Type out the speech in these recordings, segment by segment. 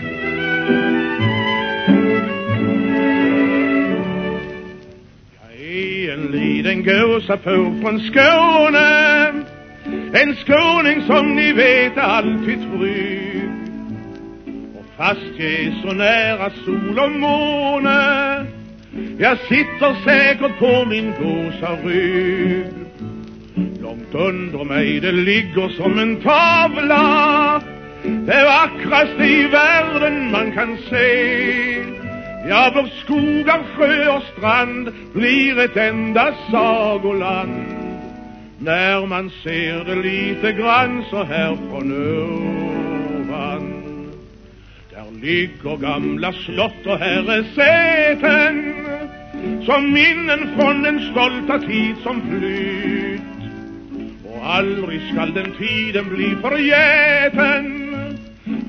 Jag är en liten gåsapåg från Skåne. En skåning som ni vet är alltid trygg. Och fast jag är så nära sol och måne Jag sitter säkert på min gåsarygg Långt under mig det ligger som en tavla. Det vackraste i världen man kan se. Ja, vår skogar, sjö och strand blir ett enda sagoland. När man ser det lite grann så här från ovan Där ligger gamla slott och herresäten Som minnen från den stolta tid som flytt. Och aldrig skall den tiden bli förgäten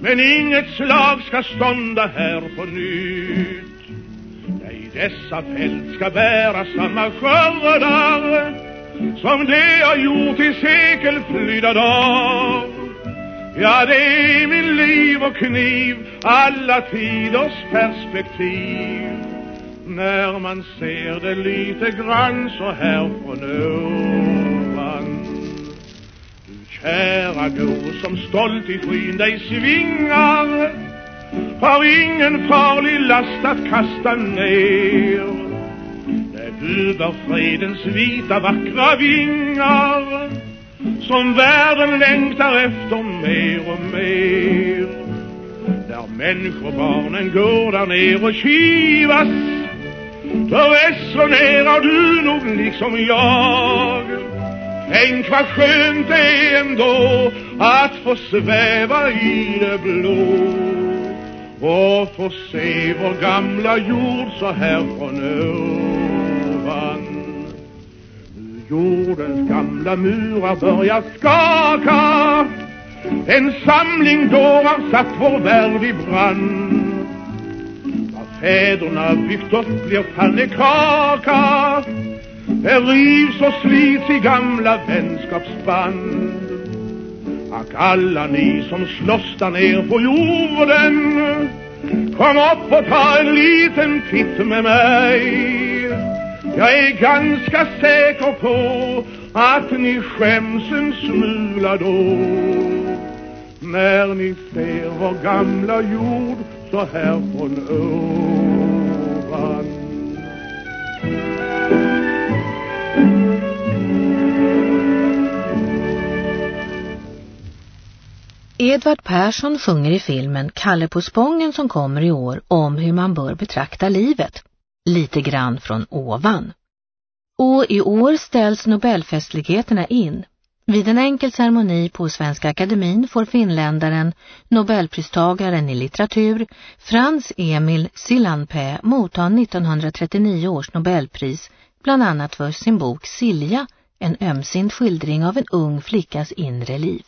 men inget slag ska stånda här på nytt. Nej, dessa fält ska bära samma skördar Som de har gjort i sekelflydda dag Ja, det är min liv och kniv Alla tiders perspektiv. När man ser det lite grann så här från ovan Kära går som stolt i skyn dig svingar Har ingen farlig last att kasta ner. När du bär fredens vita vackra vingar Som världen längtar efter mer och mer. Där människobarnen går där ner och kivas Då resonerar du nog liksom jag. Tänk vad skönt det är ändå att få sväva i det blå. Och få se vår gamla jord så här från ovan. Jordens gamla murar börjar skaka. En samling dårar satt vår värld i brand. Vad fäderna byggt upp blir pannekaka det rivs och slits i gamla vänskapsband. Ack alla ni som slåss där ner på jorden Kom upp och ta en liten titt med mig. Jag är ganska säker på att ni skäms en smula då. När ni ser vår gamla jord så här från ovan Edvard Persson sjunger i filmen Kalle på Spången som kommer i år om hur man bör betrakta livet, lite grann från ovan. Och i år ställs Nobelfestligheterna in. Vid en enkel ceremoni på Svenska Akademin får finländaren, Nobelpristagaren i litteratur, Frans Emil Sillanpää motta 1939 års Nobelpris, bland annat för sin bok Silja, en ömsint skildring av en ung flickas inre liv.